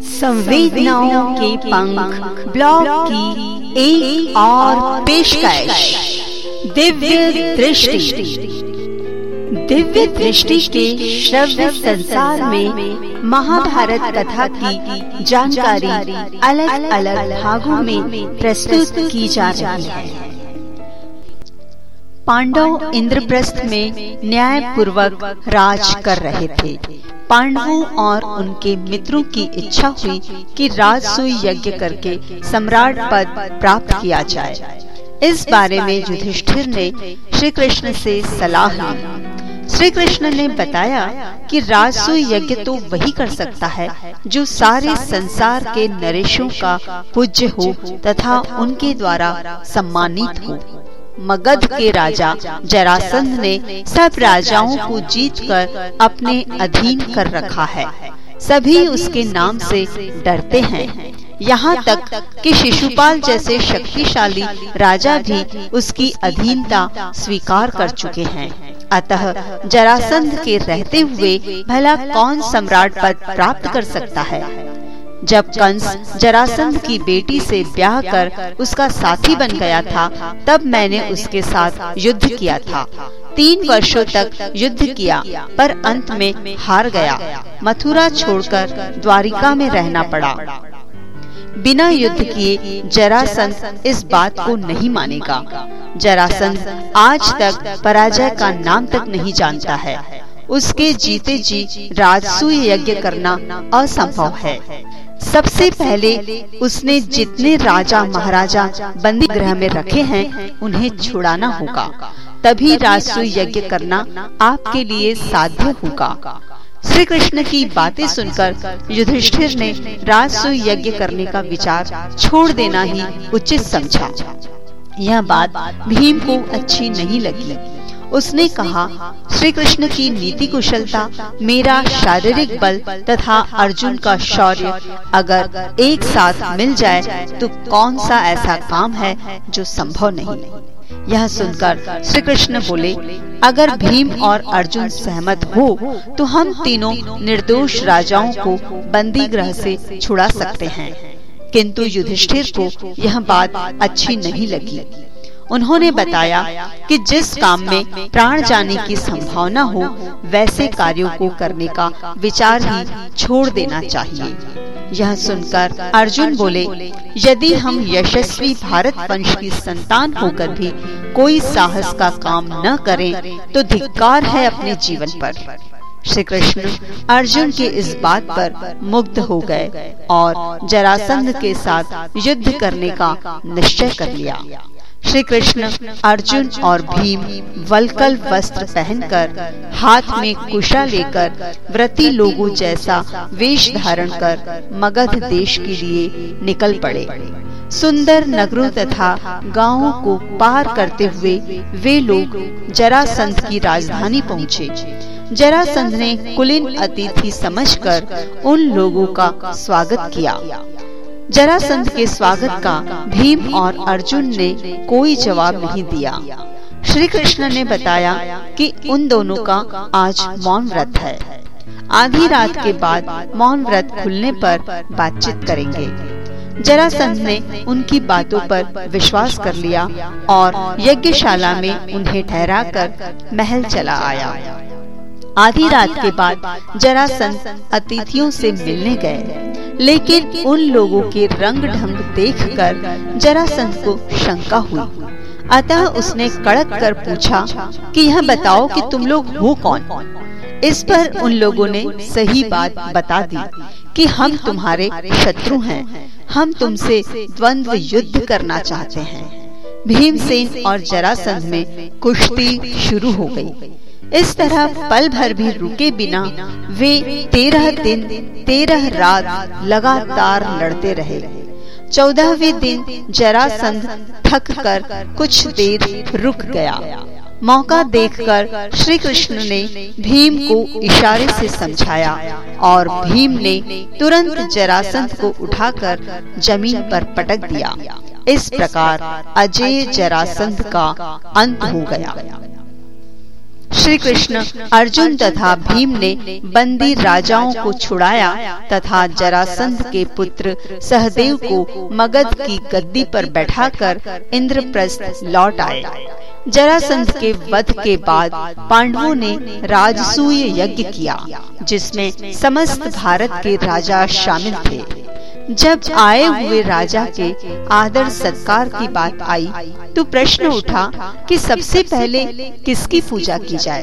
संवेदनाओं के पंख, ब्लॉग की एक और पेशकश, दिव्य दृष्टि। दिव्य दृष्टि के श्रव्य संसार में महाभारत कथा की जानकारी अलग अलग भागों में प्रस्तुत की जा रही है। पांडव इंद्रप्रस्थ में न्याय पूर्वक राज कर रहे थे। पांडवों और उनके मित्रों की इच्छा हुई कि राजसूय यज्ञ करके सम्राट पद प्राप्त किया जाए। इस बारे में युधिष्ठिर ने श्री कृष्ण से सलाह ली। श्री कृष्ण ने बताया कि राजसूय यज्ञ तो वही कर सकता है जो सारे संसार के नरेशों का पूज्य हो तथा उनके द्वारा सम्मानित हो। मगध के राजा जरासंध ने सब राजाओं को जीतकर अपने अधीन कर रखा है। सभी उसके नाम से डरते हैं। यहाँ तक कि शिशुपाल जैसे शक्तिशाली राजा भी उसकी अधीनता स्वीकार कर चुके हैं। अतः जरासंध के रहते हुए भला कौन सम्राट पद प्राप्त कर सकता है? जब कंस जरासंध की बेटी से ब्याह कर उसका साथी बन गया था तब मैंने उसके साथ युद्ध किया था। तीन वर्षों तक युद्ध किया पर अंत में हार गया। मथुरा छोड़कर द्वारिका में रहना पड़ा। बिना युद्ध किए जरासंध इस बात को नहीं मानेगा। जरासंध आज तक पराजय का नाम तक नहीं जानता है। उसके जीते जी राजसूय यज्ञ करना असंभव है। सबसे पहले उसने जितने राजा महाराजा बंदी गृह में रखे हैं, उन्हें छुड़ाना होगा। तभी राजसूय यज्ञ करना आपके लिए साध्य होगा। श्री कृष्ण की बातें सुनकर युधिष्ठिर ने राजसूय यज्ञ करने का विचार छोड़ देना ही उचित समझा। यह बात भीम को अच्छी नहीं लगी। उसने कहा श्री कृष्ण की नीति कुशलता, मेरा शारीरिक बल तथा अर्जुन का शौर्य, अगर एक साथ मिल जाए तो कौन सा ऐसा काम है जो संभव नहीं? यह सुनकर श्री कृष्ण बोले, अगर भीम और अर्जुन सहमत हो तो हम तीनों निर्दोष राजाओं को बंदी ग्रह से छुड़ा सकते हैं। किंतु युधिष्ठिर को यह बात अच्छी नहीं लगी। उन्होंने बताया कि जिस काम में प्राण जाने की संभावना हो, वैसे कार्यों को करने का विचार ही छोड़ देना चाहिए। यह सुनकर अर्जुन बोले, यदि हम यशस्वी भारत वंश की संतान होकर भी कोई साहस का काम न करें तो धिक्कार है अपने जीवन पर। श्री कृष्ण अर्जुन के इस बात पर मुग्ध हो गए और जरासंध के साथ युद्ध करने का निश्चय कर लिया। श्री कृष्ण अर्जुन और भीम वलकल वस्त्र पहनकर, हाथ में कुशा लेकर, व्रती लोगों जैसा वेश धारण कर मगध देश के लिए निकल पड़े। सुंदर नगरों तथा गाँवों को पार करते हुए वे लोग जरासंध की राजधानी पहुँचे। जरासंध ने कुलीन अतिथि समझकर उन लोगों का स्वागत किया। जरासंध के स्वागत का भीम और अर्जुन ने कोई जवाब नहीं दिया। श्री कृष्ण ने बताया कि उन दोनों का आज मौन व्रत है। आधी रात के बाद मौन व्रत खुलने पर बातचीत करेंगे। जरासंध ने उनकी बातों पर विश्वास कर लिया और यज्ञशाला में उन्हें ठहराकर महल चला आया। आधी रात के बाद जरासंध अतिथियों से मिलने गए। लेकिन उन लोगों के रंग ढंग देखकर जरासंध को शंका हुई। अतः उसने कड़क कर पूछा कि यह बताओ कि तुम लोग हो कौन? इस पर उन लोगों ने सही बात बता दी कि हम तुम्हारे शत्रु हैं। हम तुमसे द्वंद्व युद्ध करना चाहते हैं। भीमसेन और जरासंध में कुश्ती शुरू हो गई। इस तरह पल भर भी रुके बिना वे तेरह दिन, तेरह रात लगातार लड़ते रहे। चौदहवें दिन जरासंध थक कर कुछ देर रुक गया। मौका देखकर श्री कृष्ण ने भीम को इशारे से समझाया और भीम ने तुरंत जरासंध को उठाकर ज़मीन पर पटक दिया। इस प्रकार अजय जरासंध का अंत हो गया। श्री कृष्ण अर्जुन तथा भीम ने बंदी राजाओं को छुड़ाया तथा जरासंध के पुत्र सहदेव को मगध की गद्दी पर बैठाकर इंद्रप्रस्थ लौट आए। जरासंध के वध के बाद पांडवों ने राजसूय यज्ञ किया, जिसमें समस्त भारत के राजा शामिल थे। जब आए हुए राजा के आदर सत्कार की बात आई तो प्रश्न उठा कि सबसे पहले किसकी पूजा की जाए?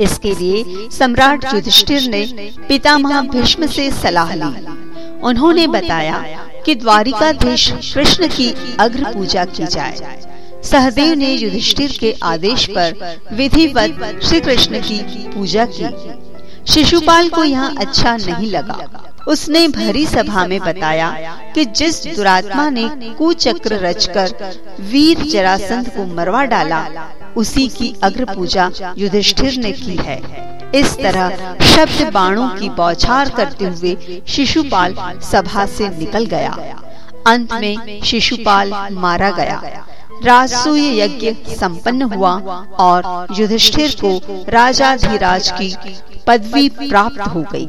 इसके लिए सम्राट युधिष्ठिर ने पितामह भीष्म से सलाह ली। उन्होंने बताया कि द्वारिकाधीश कृष्ण की अग्र पूजा की जाए। सहदेव ने युधिष्ठिर के आदेश पर विधिवत श्री कृष्ण की पूजा की। शिशुपाल को यहाँ अच्छा नहीं लगा। उसने भरी सभा में बताया कि जिस दुरात्मा ने कुचक्र रचकर वीर जरासंध को मरवा डाला उसी की अग्र पूजा युधिष्ठिर ने की है। इस तरह शब्द बाणों की बौछार करते हुए शिशुपाल सभा से निकल गया। अंत में शिशुपाल मारा गया। राजसूय यज्ञ संपन्न हुआ और युधिष्ठिर को राजाधिराज की पदवी प्राप्त हो गई।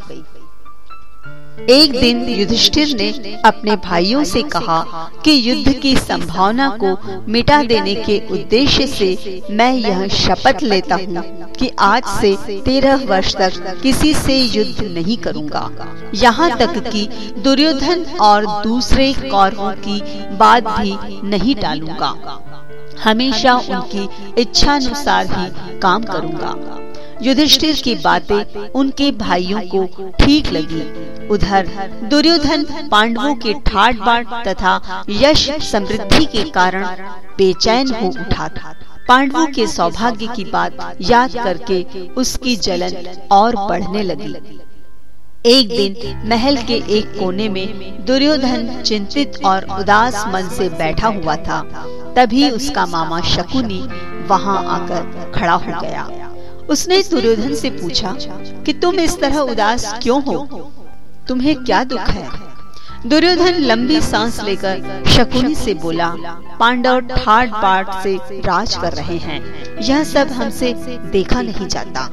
एक दिन युधिष्ठिर ने अपने भाइयों से कहा कि युद्ध की संभावना को मिटा देने के उद्देश्य से मैं यह शपथ लेता हूँ कि आज से तेरह वर्ष तक किसी से युद्ध नहीं करूँगा। यहाँ तक कि दुर्योधन और दूसरे कौरवों की बात भी नहीं टालूँगा। हमेशा उनकी इच्छानुसार ही काम करूँगा। युधिष्ठिर की बातें उनके भाइयों को ठीक लगी। उधर दुर्योधन पांडवों के ठाट बाट तथा यश समृद्धि के कारण बेचैन हो उठा था। पांडवों के सौभाग्य की बात याद करके उसकी जलन और बढ़ने लगी। एक दिन महल के एक कोने में दुर्योधन चिंतित और उदास मन से बैठा हुआ था। तभी उसका मामा शकुनी वहाँ आकर खड़ा हो गया। उसने दुर्योधन से पूछा कि तुम इस तरह उदास क्यों हो? तुम्हें क्या दुख है? दुर्योधन लंबी सांस लेकर शकुनी से बोला पांडव ठाट बाट से राज कर रहे हैं। यह सब हमसे देखा नहीं जाता।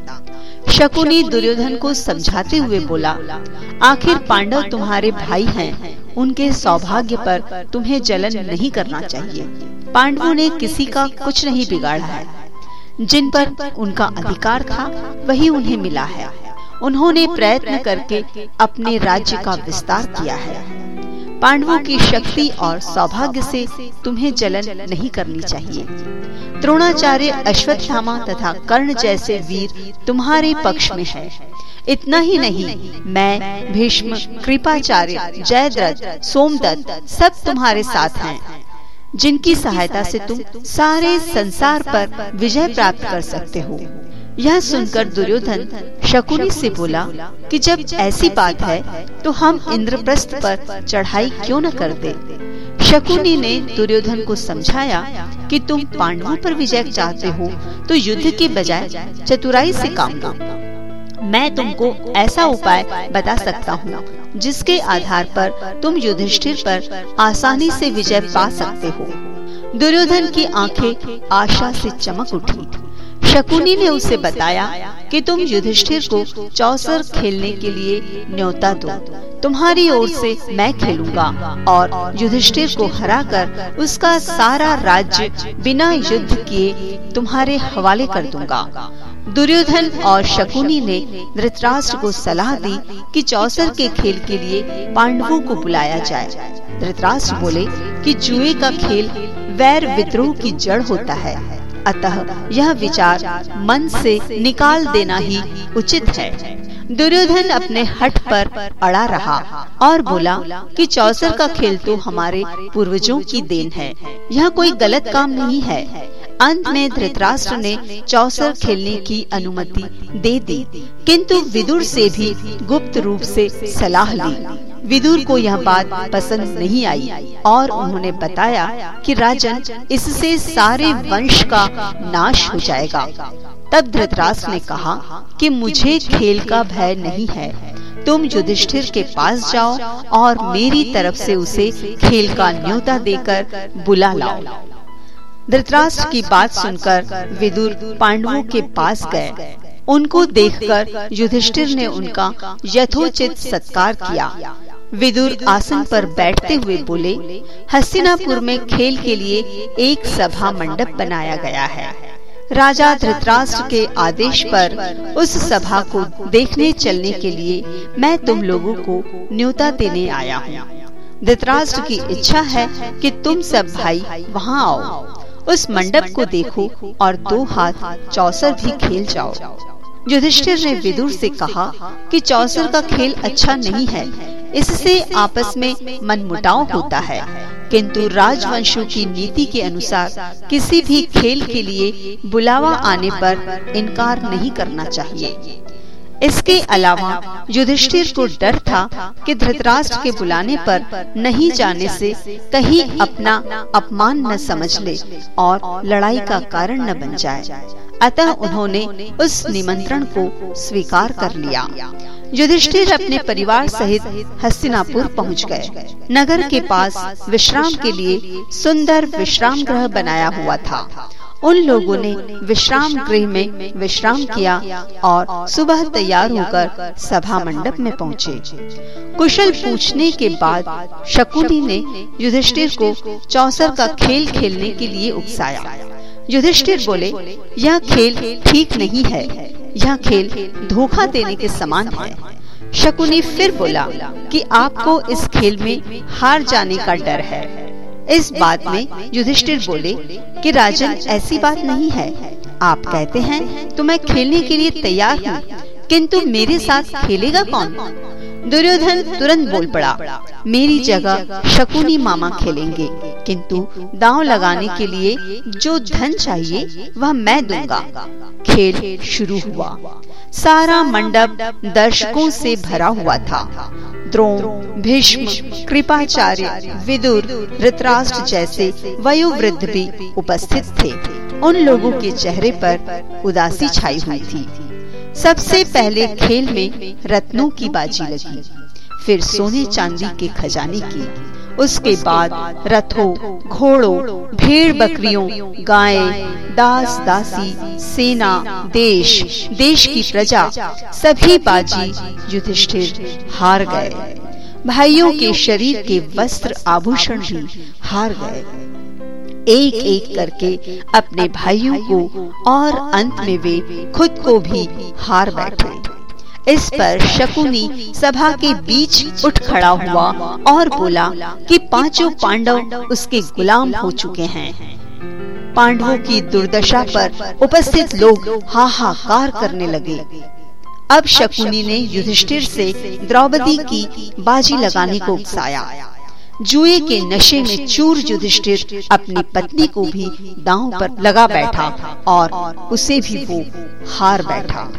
शकुनी दुर्योधन को समझाते हुए बोला आखिर पांडव तुम्हारे भाई हैं। उनके सौभाग्य पर तुम्हें जलन नहीं करना चाहिए। पांडवों ने किसी का कुछ नहीं बिगाड़ा है। जिन पर उनका अधिकार था, वही उन्हें मिला है। उन्होंने प्रयत्न करके अपने राज्य का विस्तार किया है। पांडवों की शक्ति और सौभाग्य से तुम्हें जलन नहीं करनी चाहिए। द्रोणाचार्य, अश्वत्थामा तथा कर्ण जैसे वीर तुम्हारे पक्ष में है। इतना ही नहीं, मैं, भीष्म, कृपाचार्य, जयद्रथ, सोमदत्त सब तुम्हारे साथ हैं। जिनकी सहायता से तुम सारे संसार पर विजय प्राप्त कर सकते हो। यह सुनकर दुर्योधन शकुनी से बोला कि जब ऐसी बात है तो हम इंद्रप्रस्थ पर चढ़ाई क्यों न कर दे? शकुनी ने दुर्योधन को समझाया कि तुम पांडवों पर विजय चाहते हो तो युद्ध के बजाय चतुराई से काम लो मैं तुमको ऐसा उपाय बता सकता हूँ, जिसके आधार पर तुम युधिष्ठिर पर आसानी से विजय पा सकते हो। दुर्योधन की आँखें आशा से चमक उठी। शकुनी ने उसे बताया कि तुम युधिष्ठिर को चौसर खेलने के लिए न्योता दो। तुम्हारी ओर से मैं खेलूँगा और युधिष्ठिर को हराकर उसका सारा राज्य बिना युद्ध किए तुम्हारे हवाले कर दूँगा। दुर्योधन और शकुनी ने धृतराष्ट्र को सलाह दी कि चौसर के खेल के लिए पांडवों को बुलाया जाए। धृतराष्ट्र बोले कि जुए का खेल वैर विद्रोह की जड़ होता है। अतः यह विचार मन से निकाल देना ही उचित है। दुर्योधन अपने हट पर अड़ा रहा और बोला कि चौसर का खेल तो हमारे पूर्वजों की देन है। यह कोई गलत काम नहीं है। अंत में धृतराष्ट्र ने चौसर खेलने की अनुमति दे दी। किंतु विदुर से भी गुप्त रूप से सलाह ली। विदुर को यह बात पसंद नहीं आई और उन्होंने बताया कि राजन इससे सारे वंश का नाश हो जाएगा। तब धृतराष्ट्र ने कहा कि मुझे खेल का भय नहीं है। तुम युधिष्ठिर के पास जाओ और मेरी तरफ़ से उसे खेल का न्योता देकर बुला लाओ। धृतराष्ट्र की बात सुनकर विदुर पांडवों के पास गए। उनको देखकर युधिष्ठिर ने उनका यथोचित सत्कार किया। विदुर आसन पर बैठते हुए बोले हस्तिनापुर में खेल के लिए एक सभा मंडप बनाया गया है। राजा धृतराष्ट्र के आदेश पर उस सभा को देखने चलने के लिए मैं तुम लोगों को न्योता देने आया हूँ। धृतराष्ट्र की इच्छा है कि तुम सब भाई वहाँ आओ। उस मंडप को देखो और दो हाथ चौसर भी खेल जाओ। युधिष्ठिर ने विदुर से कहा कि चौसर का खेल अच्छा नहीं है। इससे आपस में मनमुटाव होता है। किंतु राजवंशों की नीति के अनुसार किसी भी खेल के लिए बुलावा आने पर इनकार नहीं करना चाहिए। इसके अलावा युधिष्ठिर को डर था कि धृतराष्ट्र के बुलाने पर नहीं जाने से कहीं अपना अपमान न समझ ले और लड़ाई का कारण न बन जाए। अतः उन्होंने उस निमंत्रण को स्वीकार कर लिया। युधिष्ठिर अपने परिवार सहित हस्तिनापुर पहुँच गए। नगर के पास विश्राम के लिए सुंदर विश्राम गृह बनाया हुआ था। उन लोगों ने विश्राम गृह में विश्राम किया और सुबह तैयार होकर सभा मंडप में पहुँचे। कुशल पूछने के बाद शकुनी ने युधिष्ठिर को चौसर का खेल खेलने के लिए उकसाया। युधिष्ठिर बोले यह खेल ठीक नहीं है। यह खेल धोखा देने के समान है। शकुनी फिर बोला कि आपको इस खेल में हार जाने का डर है। इस बात में युधिष्ठिर बोले कि राजन, ऐसी बात नहीं है। आप कहते हैं तो मैं खेलने के लिए तैयार हूँ, किंतु मेरे साथ खेलेगा कौन? दुर्योधन तुरंत बोल पड़ा, मेरी जगह शकुनी मामा खेलेंगे, किंतु दांव लगाने के लिए जो धन चाहिए, वह मैं दूँगा। खेल शुरू हुआ। सारा मंडप दर्शकों से भरा हुआ था। द्रोण, भीष्म, कृपाचार्य, विदुर ऋतराष्ट्र जैसे वयोवृद्ध भी उपस्थित थे। उन लोगों के चेहरे पर उदासी छाई हुई थी। सबसे पहले खेल में रत्नों की बाजी लगी, फिर सोने चांदी के खजाने की उसके बाद रथों घोड़ों भेड़ बकरियों गाय दास दासी सेना देश देश की प्रजा सभी बाजी युधिष्ठिर हार गए। भाइयों के शरीर के वस्त्र आभूषण भी हार गए। एक एक करके अपने भाइयों को और अंत में वे खुद को भी हार बैठे। इस पर शकुनी सभा के बीच उठ खड़ा हुआ और बोला कि पाँचों पांडव उसके गुलाम हो चुके हैं। पांडवों की दुर्दशा पर उपस्थित लोग हाहाकार करने लगे। अब शकुनी ने युधिष्ठिर से द्रौपदी की बाजी लगाने को उकसाया। जुए के नशे में चूर युधिष्ठिर अपनी पत्नी को भी दांव पर लगा बैठा और उसे भी वो हार बैठा।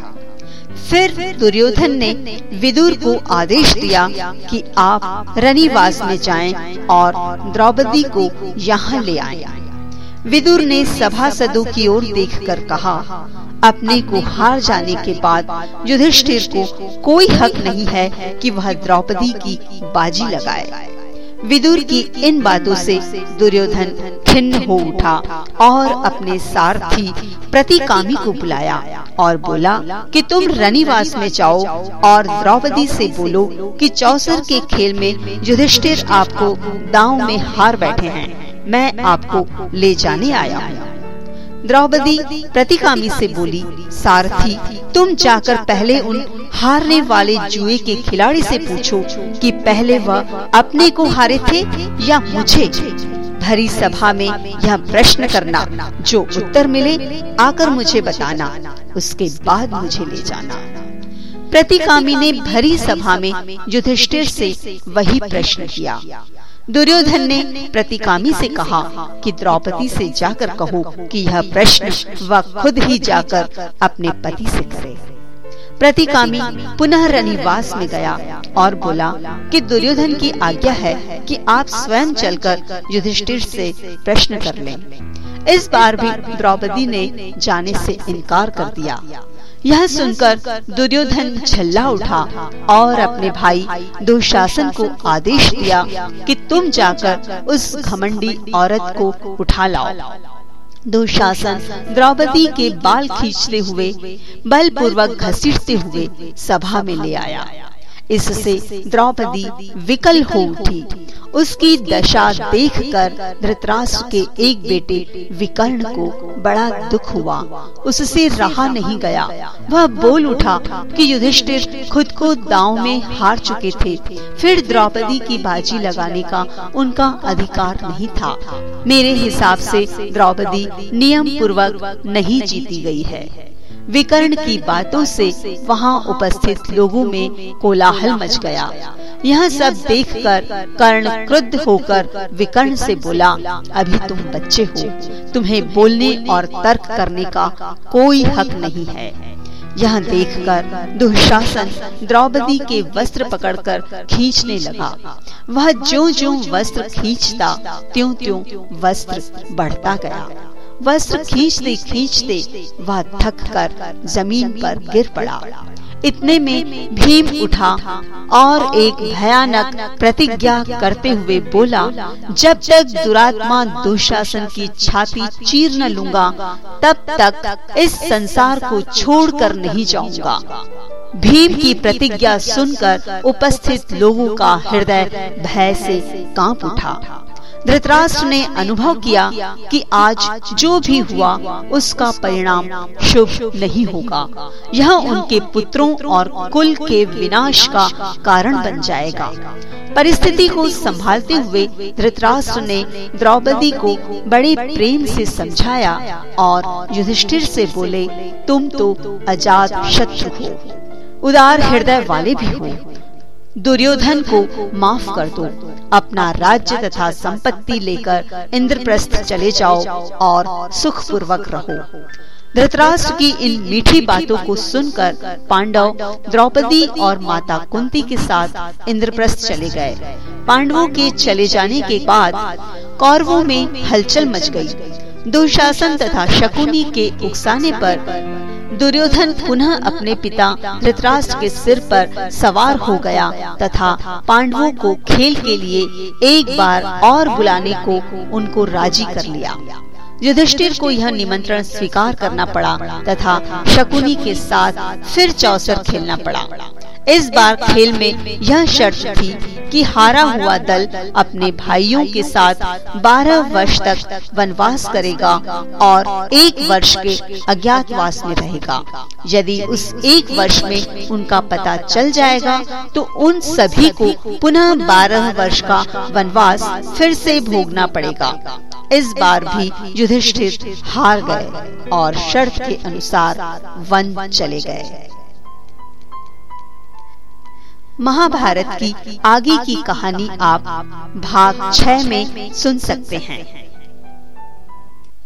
फिर दुर्योधन ने विदुर को आदेश दिया कि आप रनिवास में जाएँ और द्रौपदी को यहाँ ले आए। विदुर ने सभासदों की ओर देखकर कहा, अपने को हार जाने के बाद युधिष्ठिर को कोई हक नहीं है कि वह द्रौपदी की बाजी लगाए। विदुर की इन बातों से दुर्योधन खिन्न हो उठा और अपने सारथी प्रतिकामी को बुलाया। और बोला कि तुम रनिवास में जाओ और द्रौपदी से बोलो कि चौसर के खेल में युधिष्ठिर आपको दांव में हार बैठे हैं। मैं आपको ले जाने आया हूँ। द्रौपदी प्रतिकामी से बोली सारथी तुम जाकर पहले उन हारने वाले जुए के खिलाड़ी से पूछो कि पहले वह अपने को हारे थे या मुझे? भरी सभा में यह प्रश्न करना जो उत्तर मिले आकर मुझे बताना। उसके बाद मुझे ले जाना। प्रतिकामी ने भरी सभा में युधिष्ठिर से वही प्रश्न किया। दुर्योधन ने प्रतिकामी से कहा कि द्रौपदी से जाकर कहो कि यह प्रश्न वह खुद ही जाकर अपने पति से करे। प्रतिकामी पुनः रनिवास में गया और बोला कि दुर्योधन की आज्ञा है कि आप स्वयं चलकर युधिष्ठिर से प्रश्न कर लें। इस बार भी द्रौपदी ने जाने से इनकार कर दिया। यह सुनकर दुर्योधन झल्ला उठा और अपने भाई दुशासन को आदेश दिया कि तुम जाकर उस घमंडी औरत को उठा लाओ। दुशासन द्रौपदी के बाल खींचते हुए, बलपूर्वक घसीटते हुए सभा में ले आया। इससे द्रौपदी विकल हो उठी। उसकी दशा देखकर धृतराष्ट्र के एक बेटे विकर्ण को बड़ा दुख हुआ। उससे रहा नहीं गया। वह बोल उठा कि युधिष्ठिर खुद को दांव में हार चुके थे। फिर द्रौपदी की बाजी लगाने का उनका अधिकार नहीं था। मेरे हिसाब से द्रौपदी नियम पूर्वक नहीं जीती गई है। विकर्ण की बातों से वहाँ उपस्थित लोगों में कोलाहल मच गया। यह सब देखकर कर्ण क्रुद्ध होकर विकर्ण से बोला, अभी तुम बच्चे हो। तुम्हें बोलने और तर्क करने का कोई हक नहीं है। यह देखकर दुशासन द्रौपदी के वस्त्र पकड़कर खींचने लगा। वह जो जो वस्त्र खींचता त्यों त्यों वस्त्र बढ़ता गया। वस्त्र खींचते खींचते वह थक कर ज़मीन पर गिर पड़ा। इतने में भीम उठा और एक भयानक प्रतिज्ञा करते हुए बोला जब तक दुरात्मा दुशासन की छाती चीर न लूँगा तब तक इस संसार को छोड़कर नहीं जाऊँगा। भीम की प्रतिज्ञा सुनकर उपस्थित लोगों का हृदय भय से काँप उठा। धृतराष्ट्र ने अनुभव किया कि आज जो भी हुआ, उसका परिणाम शुभ नहीं होगा। यह उनके पुत्रों और कुल के विनाश का कारण बन जाएगा। परिस्थिति को संभालते हुए धृतराष्ट्र ने द्रौपदी को बड़े प्रेम से समझाया और युधिष्ठिर से बोले, तुम तो अजात शत्रु हो। उदार हृदय वाले भी हो। दुर्योधन को माफ़ कर दो। अपना राज्य तथा संपत्ति लेकर इंद्रप्रस्थ चले जाओ और सुख पूर्वक रहो। धृतराष्ट्र की इन मीठी बातों को सुनकर पांडव द्रौपदी और माता कुंती के साथ इंद्रप्रस्थ चले गए। पांडवों के चले जाने के बाद कौरवों में हलचल मच गई। दुशासन तथा शकुनी के उकसाने पर दुर्योधन पुनः अपने पिता धृतराष्ट्र के सिर पर सवार हो गया तथा पांडवों को खेल के लिए एक बार और बुलाने को उनको राज़ी कर लिया। युधिष्ठिर को यह निमंत्रण स्वीकार करना पड़ा तथा शकुनी के साथ फिर चौसर खेलना पड़ा। इस बार खेल में यह शर्त थी कि हारा हुआ दल अपने भाइयों के साथ 12 वर्ष तक वनवास करेगा और एक वर्ष के अज्ञातवास में रहेगा। यदि उस एक वर्ष में उनका पता चल जाएगा तो उन सभी को पुनः 12 वर्ष का वनवास फिर से भोगना पड़ेगा। इस बार भी युधिष्ठिर हार गए और शर्त के अनुसार वन चले गए। महाभारत की आगे की कहानी आप भाग छह में सुन सकते हैं।